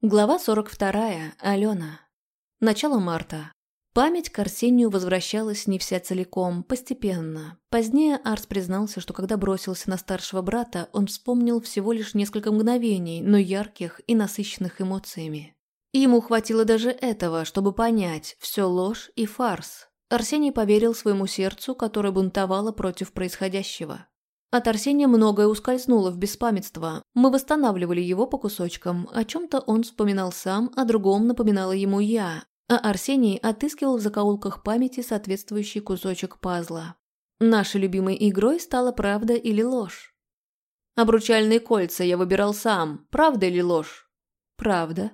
Глава 42. Алена. Начало марта. Память к Арсению возвращалась не вся целиком, постепенно. Позднее Арс признался, что когда бросился на старшего брата, он вспомнил всего лишь несколько мгновений, но ярких и насыщенных эмоциями. Ему хватило даже этого, чтобы понять, все ложь и фарс. Арсений поверил своему сердцу, которое бунтовало против происходящего. От Арсения многое ускользнуло в беспамятство. Мы восстанавливали его по кусочкам. О чем-то он вспоминал сам, о другом напоминала ему я. А Арсений отыскивал в закоулках памяти соответствующий кусочек пазла. Нашей любимой игрой стала правда или ложь. Обручальные кольца я выбирал сам. Правда или ложь? Правда.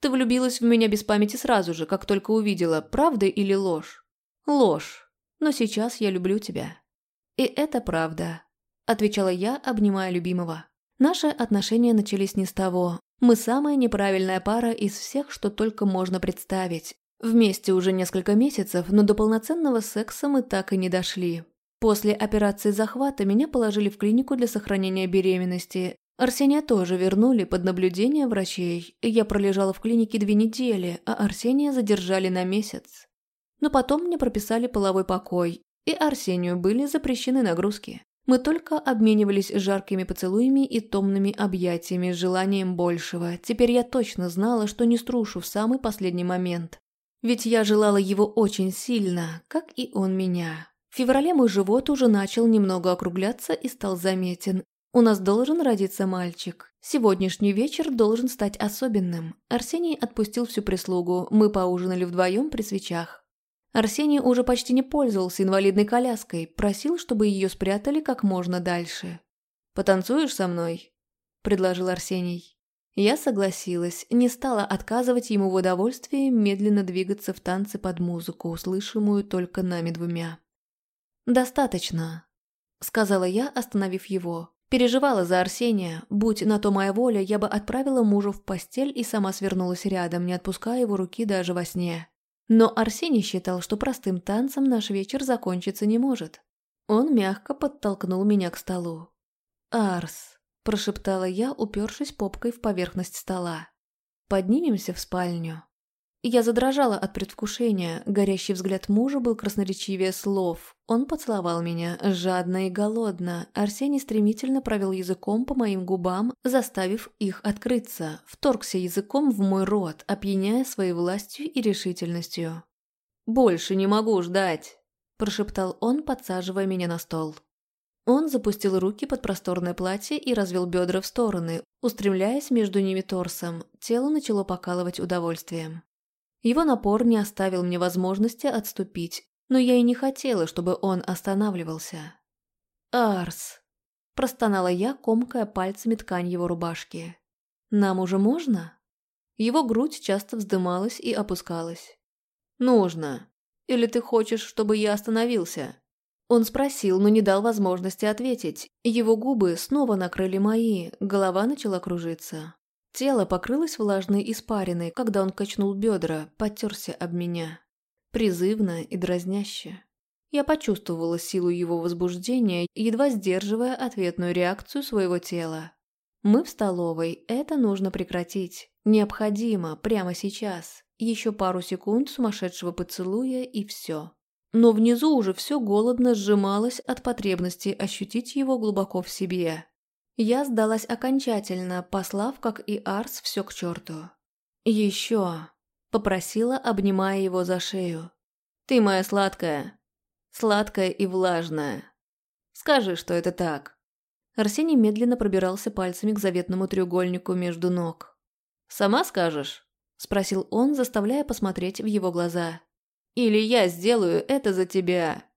Ты влюбилась в меня без памяти сразу же, как только увидела, правда или ложь? Ложь. Но сейчас я люблю тебя. И это правда отвечала я, обнимая любимого. Наши отношения начались не с того. Мы самая неправильная пара из всех, что только можно представить. Вместе уже несколько месяцев, но до полноценного секса мы так и не дошли. После операции захвата меня положили в клинику для сохранения беременности. Арсения тоже вернули под наблюдение врачей. Я пролежала в клинике две недели, а Арсения задержали на месяц. Но потом мне прописали половой покой, и Арсению были запрещены нагрузки. Мы только обменивались жаркими поцелуями и томными объятиями с желанием большего. Теперь я точно знала, что не струшу в самый последний момент. Ведь я желала его очень сильно, как и он меня. В феврале мой живот уже начал немного округляться и стал заметен. У нас должен родиться мальчик. Сегодняшний вечер должен стать особенным. Арсений отпустил всю прислугу. Мы поужинали вдвоем при свечах. Арсений уже почти не пользовался инвалидной коляской, просил, чтобы ее спрятали как можно дальше. «Потанцуешь со мной?» – предложил Арсений. Я согласилась, не стала отказывать ему в удовольствии медленно двигаться в танце под музыку, услышимую только нами двумя. «Достаточно», – сказала я, остановив его. Переживала за Арсения. Будь на то моя воля, я бы отправила мужа в постель и сама свернулась рядом, не отпуская его руки даже во сне. Но Арсений считал, что простым танцем наш вечер закончиться не может. Он мягко подтолкнул меня к столу. «Арс», – прошептала я, упершись попкой в поверхность стола. «Поднимемся в спальню». Я задрожала от предвкушения, горящий взгляд мужа был красноречивее слов. Он поцеловал меня, жадно и голодно. Арсений стремительно провел языком по моим губам, заставив их открыться, вторгся языком в мой рот, опьяняя своей властью и решительностью. «Больше не могу ждать», – прошептал он, подсаживая меня на стол. Он запустил руки под просторное платье и развел бедра в стороны, устремляясь между ними торсом. Тело начало покалывать удовольствием. Его напор не оставил мне возможности отступить, но я и не хотела, чтобы он останавливался. «Арс!» – простонала я, комкая пальцами ткань его рубашки. «Нам уже можно?» Его грудь часто вздымалась и опускалась. «Нужно. Или ты хочешь, чтобы я остановился?» Он спросил, но не дал возможности ответить. Его губы снова накрыли мои, голова начала кружиться. Тело покрылось влажной испариной, когда он качнул бедра, потерся об меня. Призывно и дразняще. Я почувствовала силу его возбуждения, едва сдерживая ответную реакцию своего тела. Мы в столовой, это нужно прекратить. Необходимо, прямо сейчас. Еще пару секунд сумасшедшего поцелуя и все. Но внизу уже все голодно сжималось от потребности ощутить его глубоко в себе. Я сдалась окончательно, послав, как и Арс, все к черту. «Еще!» – попросила, обнимая его за шею. «Ты моя сладкая. Сладкая и влажная. Скажи, что это так». Арсений медленно пробирался пальцами к заветному треугольнику между ног. «Сама скажешь?» – спросил он, заставляя посмотреть в его глаза. «Или я сделаю это за тебя?»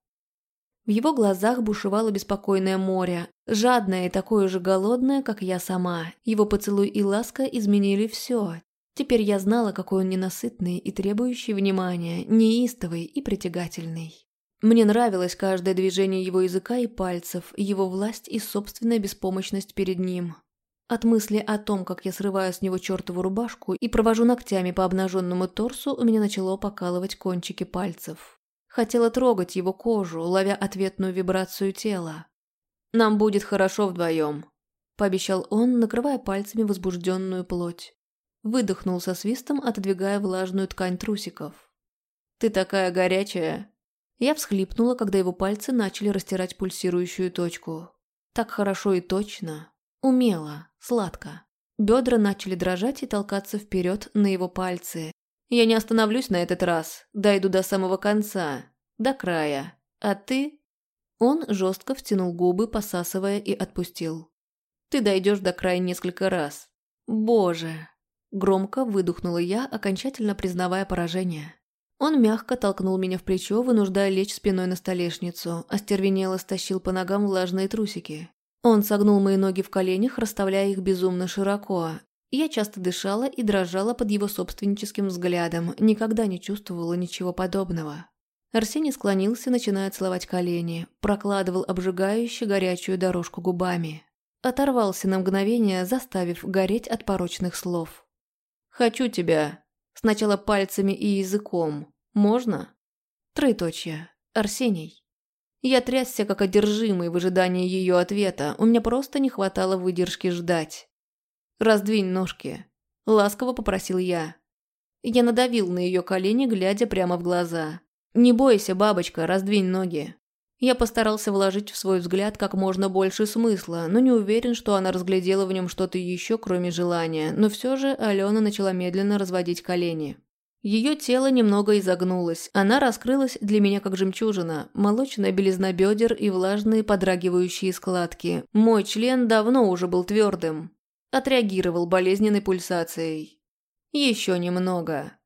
В его глазах бушевало беспокойное море, жадное и такое же голодное, как я сама. Его поцелуй и ласка изменили все. Теперь я знала, какой он ненасытный и требующий внимания, неистовый и притягательный. Мне нравилось каждое движение его языка и пальцев, его власть и собственная беспомощность перед ним. От мысли о том, как я срываю с него чертову рубашку и провожу ногтями по обнаженному торсу, у меня начало покалывать кончики пальцев. Хотела трогать его кожу, ловя ответную вибрацию тела. «Нам будет хорошо вдвоем», – пообещал он, накрывая пальцами возбужденную плоть. Выдохнул со свистом, отодвигая влажную ткань трусиков. «Ты такая горячая!» Я всхлипнула, когда его пальцы начали растирать пульсирующую точку. Так хорошо и точно. Умело, сладко. Бедра начали дрожать и толкаться вперед на его пальцы. Я не остановлюсь на этот раз. Дойду до самого конца. До края. А ты... Он жестко втянул губы, посасывая и отпустил. Ты дойдешь до края несколько раз. Боже. Громко выдохнула я, окончательно признавая поражение. Он мягко толкнул меня в плечо, вынуждая лечь спиной на столешницу, остервенело стащил по ногам влажные трусики. Он согнул мои ноги в коленях, расставляя их безумно широко. Я часто дышала и дрожала под его собственническим взглядом, никогда не чувствовала ничего подобного. Арсений склонился, начиная целовать колени, прокладывал обжигающую горячую дорожку губами. Оторвался на мгновение, заставив гореть от порочных слов. «Хочу тебя», Сначала пальцами и языком. Можно? Троеточие. Арсений. Я трясся как одержимый в ожидании ее ответа. У меня просто не хватало выдержки ждать. «Раздвинь ножки», – ласково попросил я. Я надавил на ее колени, глядя прямо в глаза. «Не бойся, бабочка, раздвинь ноги». Я постарался вложить в свой взгляд как можно больше смысла, но не уверен, что она разглядела в нем что-то еще, кроме желания, но все же Алена начала медленно разводить колени. Ее тело немного изогнулось, она раскрылась для меня как жемчужина, молочная белизна бедер и влажные подрагивающие складки. Мой член давно уже был твердым. Отреагировал болезненной пульсацией. Еще немного.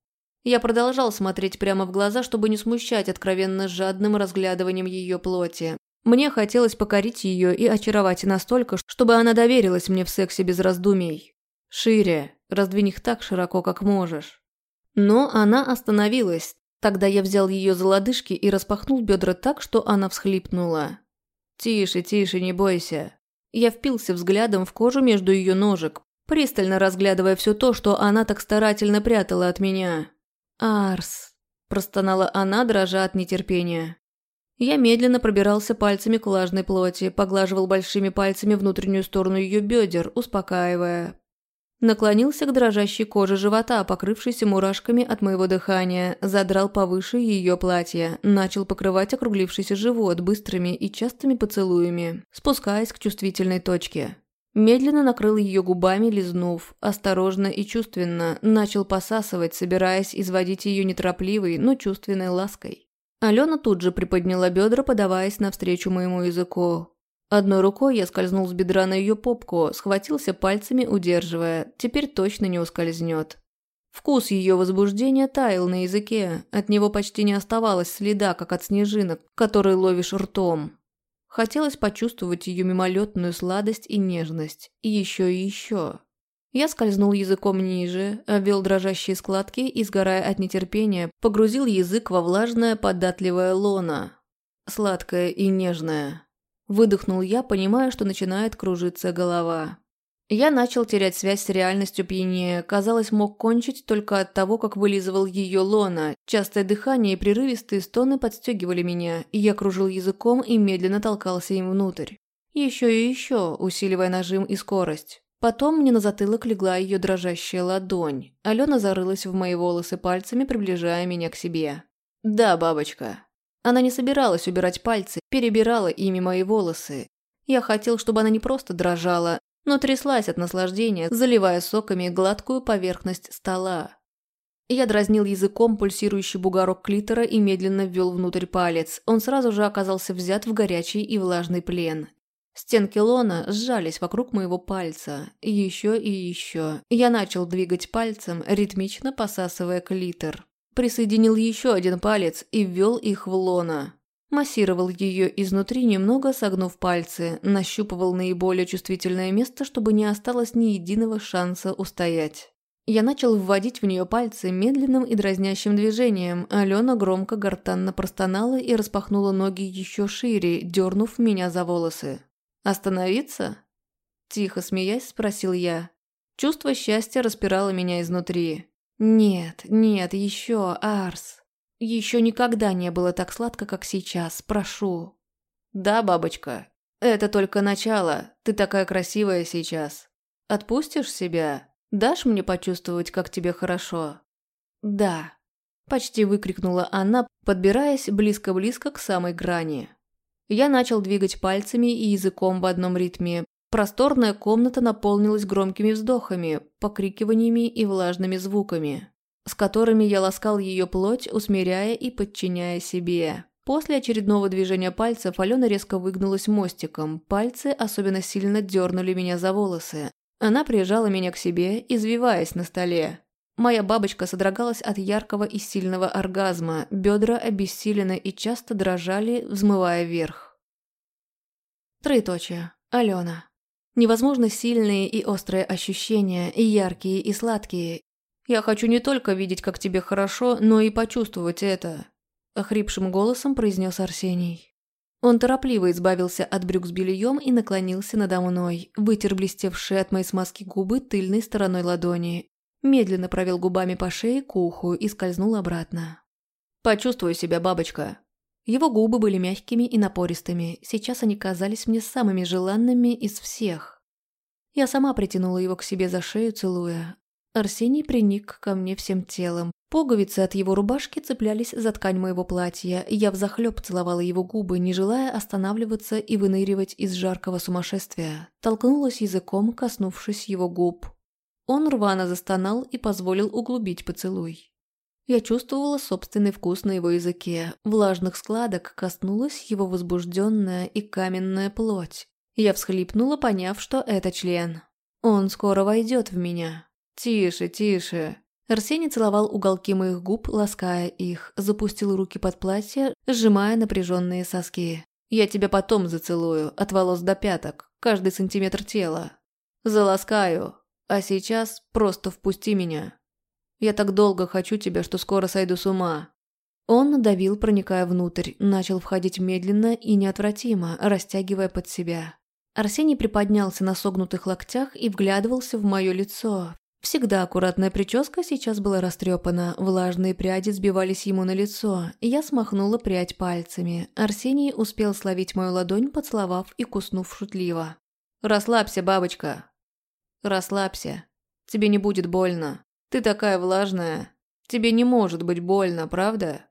Я продолжал смотреть прямо в глаза, чтобы не смущать откровенно жадным разглядыванием ее плоти. Мне хотелось покорить ее и очаровать настолько, чтобы она доверилась мне в сексе без раздумий. «Шире, раздвинь их так широко, как можешь». Но она остановилась. Тогда я взял ее за лодыжки и распахнул бедра так, что она всхлипнула. «Тише, тише, не бойся». Я впился взглядом в кожу между ее ножек, пристально разглядывая все то, что она так старательно прятала от меня. «Арс», – простонала она, дрожа от нетерпения. Я медленно пробирался пальцами к влажной плоти, поглаживал большими пальцами внутреннюю сторону ее бедер, успокаивая. Наклонился к дрожащей коже живота, покрывшейся мурашками от моего дыхания, задрал повыше ее платье, начал покрывать округлившийся живот быстрыми и частыми поцелуями, спускаясь к чувствительной точке. Медленно накрыл ее губами, лизнув, осторожно и чувственно, начал посасывать, собираясь изводить ее неторопливой, но чувственной лаской. Алена тут же приподняла бедра, подаваясь навстречу моему языку. Одной рукой я скользнул с бедра на ее попку, схватился пальцами, удерживая, теперь точно не ускользнет. Вкус ее возбуждения таял на языке, от него почти не оставалось следа, как от снежинок, которые ловишь ртом. Хотелось почувствовать ее мимолетную сладость и нежность. И еще и еще. Я скользнул языком ниже, обвел дрожащие складки и, сгорая от нетерпения, погрузил язык во влажное податливое лоно. Сладкое и нежное. Выдохнул я, понимая, что начинает кружиться голова. Я начал терять связь с реальностью пьянее, казалось, мог кончить только от того, как вылизывал ее лона. Частое дыхание и прерывистые стоны подстегивали меня, и я кружил языком и медленно толкался им внутрь. Еще и еще, усиливая нажим и скорость. Потом мне на затылок легла ее дрожащая ладонь. Алена зарылась в мои волосы пальцами, приближая меня к себе. «Да, бабочка». Она не собиралась убирать пальцы, перебирала ими мои волосы. Я хотел, чтобы она не просто дрожала, но тряслась от наслаждения, заливая соками гладкую поверхность стола. Я дразнил языком пульсирующий бугорок клитора и медленно ввел внутрь палец. Он сразу же оказался взят в горячий и влажный плен. Стенки лона сжались вокруг моего пальца. Еще и еще. Я начал двигать пальцем, ритмично посасывая клитор. Присоединил еще один палец и ввел их в лона. Массировал ее изнутри, немного согнув пальцы, нащупывал наиболее чувствительное место, чтобы не осталось ни единого шанса устоять. Я начал вводить в нее пальцы медленным и дразнящим движением. Алена громко гортанно простонала и распахнула ноги еще шире, дернув меня за волосы. «Остановиться?» Тихо смеясь, спросил я. Чувство счастья распирало меня изнутри. «Нет, нет, еще, Арс!» Еще никогда не было так сладко, как сейчас, прошу. Да, бабочка, это только начало, ты такая красивая сейчас. Отпустишь себя? Дашь мне почувствовать, как тебе хорошо?» «Да», – почти выкрикнула она, подбираясь близко-близко к самой грани. Я начал двигать пальцами и языком в одном ритме. Просторная комната наполнилась громкими вздохами, покрикиваниями и влажными звуками, с которыми я ласкал ее плоть, усмиряя и подчиняя себе. После очередного движения пальцев Алена резко выгнулась мостиком. Пальцы особенно сильно дернули меня за волосы. Она прижала меня к себе, извиваясь на столе. Моя бабочка содрогалась от яркого и сильного оргазма, бедра обессилены и часто дрожали, взмывая вверх. Троеточие. Алена. Невозможно сильные и острые ощущения, и яркие, и сладкие. Я хочу не только видеть, как тебе хорошо, но и почувствовать это. Охрипшим голосом произнес Арсений. Он торопливо избавился от брюк с бельем и наклонился надо мной, вытер блестевшие от моей смазки губы тыльной стороной ладони, медленно провел губами по шее к уху и скользнул обратно. «Почувствуй себя, бабочка». Его губы были мягкими и напористыми, сейчас они казались мне самыми желанными из всех. Я сама притянула его к себе за шею, целуя. Арсений приник ко мне всем телом, Пуговицы от его рубашки цеплялись за ткань моего платья, я взахлёб целовала его губы, не желая останавливаться и выныривать из жаркого сумасшествия. Толкнулась языком, коснувшись его губ. Он рвано застонал и позволил углубить поцелуй. Я чувствовала собственный вкус на его языке. Влажных складок коснулась его возбужденная и каменная плоть. Я всхлипнула, поняв, что это член. Он скоро войдет в меня. «Тише, тише», Арсений целовал уголки моих губ, лаская их, запустил руки под платье, сжимая напряженные соски. «Я тебя потом зацелую, от волос до пяток, каждый сантиметр тела. Заласкаю, а сейчас просто впусти меня. Я так долго хочу тебя, что скоро сойду с ума». Он надавил, проникая внутрь, начал входить медленно и неотвратимо, растягивая под себя. Арсений приподнялся на согнутых локтях и вглядывался в мое лицо, Всегда аккуратная прическа сейчас была растрепана, влажные пряди сбивались ему на лицо. Я смахнула прядь пальцами. Арсений успел словить мою ладонь, поцеловав и куснув шутливо. «Расслабься, бабочка!» «Расслабься. Тебе не будет больно. Ты такая влажная. Тебе не может быть больно, правда?»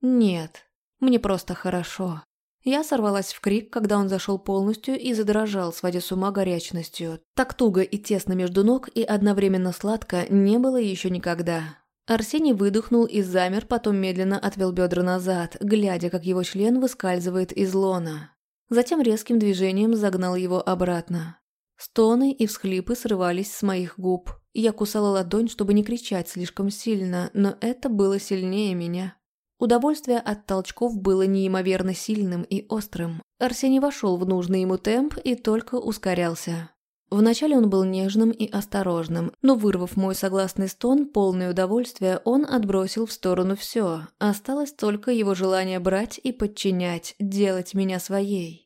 «Нет. Мне просто хорошо. Я сорвалась в крик, когда он зашел полностью и задрожал, сводя с ума горячностью. Так туго и тесно между ног и одновременно сладко не было еще никогда. Арсений выдохнул и замер, потом медленно отвел бедра назад, глядя, как его член выскальзывает из лона. Затем резким движением загнал его обратно. Стоны и всхлипы срывались с моих губ. Я кусала ладонь, чтобы не кричать слишком сильно, но это было сильнее меня. Удовольствие от толчков было неимоверно сильным и острым. Арсений вошел в нужный ему темп и только ускорялся. Вначале он был нежным и осторожным, но вырвав мой согласный стон, полное удовольствие, он отбросил в сторону все. Осталось только его желание брать и подчинять, делать меня своей.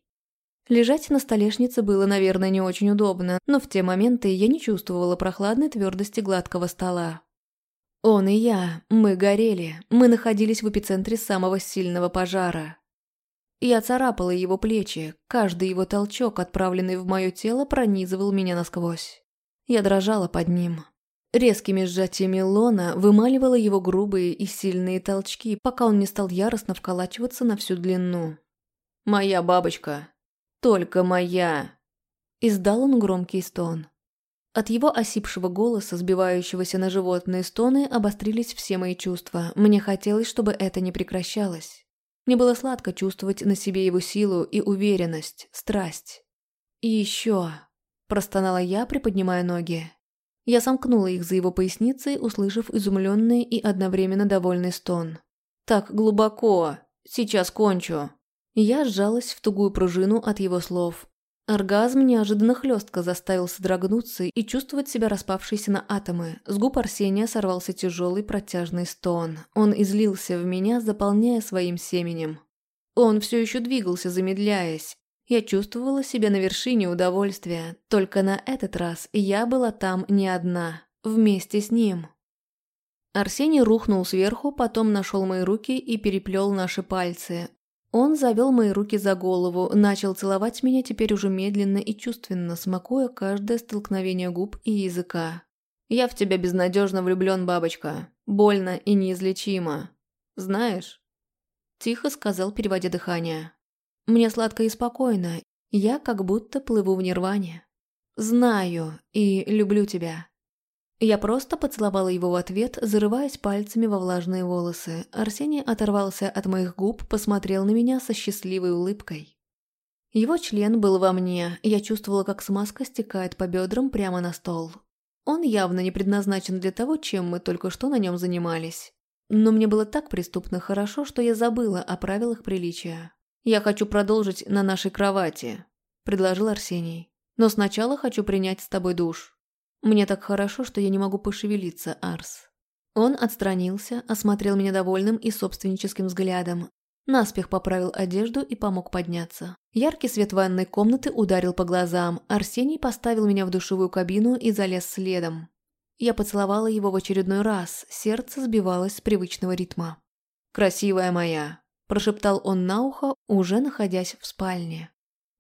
Лежать на столешнице было, наверное, не очень удобно, но в те моменты я не чувствовала прохладной твердости гладкого стола. Он и я, мы горели, мы находились в эпицентре самого сильного пожара. Я царапала его плечи, каждый его толчок, отправленный в мое тело, пронизывал меня насквозь. Я дрожала под ним. Резкими сжатиями лона вымаливала его грубые и сильные толчки, пока он не стал яростно вколачиваться на всю длину. «Моя бабочка! Только моя!» Издал он громкий стон. От его осипшего голоса, сбивающегося на животные стоны, обострились все мои чувства. Мне хотелось, чтобы это не прекращалось. Мне было сладко чувствовать на себе его силу и уверенность, страсть. «И еще...» – простонала я, приподнимая ноги. Я сомкнула их за его поясницей, услышав изумленный и одновременно довольный стон. «Так глубоко! Сейчас кончу!» Я сжалась в тугую пружину от его слов, Оргазм неожиданно хлестко заставил содрогнуться и чувствовать себя распавшейся на атомы. С губ Арсения сорвался тяжелый протяжный стон. Он излился в меня, заполняя своим семенем. Он все еще двигался, замедляясь. Я чувствовала себя на вершине удовольствия. Только на этот раз я была там не одна. Вместе с ним. Арсений рухнул сверху, потом нашел мои руки и переплел наши пальцы. Он завел мои руки за голову, начал целовать меня теперь уже медленно и чувственно, смакуя каждое столкновение губ и языка. Я в тебя безнадежно влюблен, бабочка. Больно и неизлечимо. Знаешь?» Тихо сказал, переводя дыхание. «Мне сладко и спокойно. Я как будто плыву в нирване. Знаю и люблю тебя». Я просто поцеловала его в ответ, зарываясь пальцами во влажные волосы. Арсений оторвался от моих губ, посмотрел на меня со счастливой улыбкой. Его член был во мне, я чувствовала, как смазка стекает по бедрам прямо на стол. Он явно не предназначен для того, чем мы только что на нем занимались. Но мне было так преступно хорошо, что я забыла о правилах приличия. «Я хочу продолжить на нашей кровати», – предложил Арсений. «Но сначала хочу принять с тобой душ. Мне так хорошо, что я не могу пошевелиться, Арс». Он отстранился, осмотрел меня довольным и собственническим взглядом, Наспех поправил одежду и помог подняться. Яркий свет ванной комнаты ударил по глазам. Арсений поставил меня в душевую кабину и залез следом. Я поцеловала его в очередной раз, сердце сбивалось с привычного ритма. «Красивая моя!» – прошептал он на ухо, уже находясь в спальне.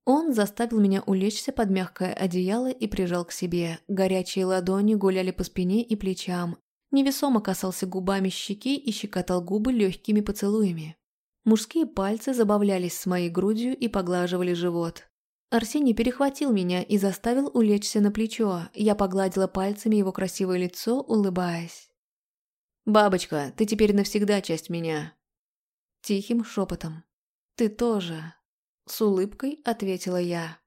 Он заставил меня улечься под мягкое одеяло и прижал к себе. Горячие ладони гуляли по спине и плечам. Невесомо касался губами щеки и щекотал губы легкими поцелуями. Мужские пальцы забавлялись с моей грудью и поглаживали живот. Арсений перехватил меня и заставил улечься на плечо. Я погладила пальцами его красивое лицо, улыбаясь. «Бабочка, ты теперь навсегда часть меня». Тихим шепотом. «Ты тоже». С улыбкой ответила я.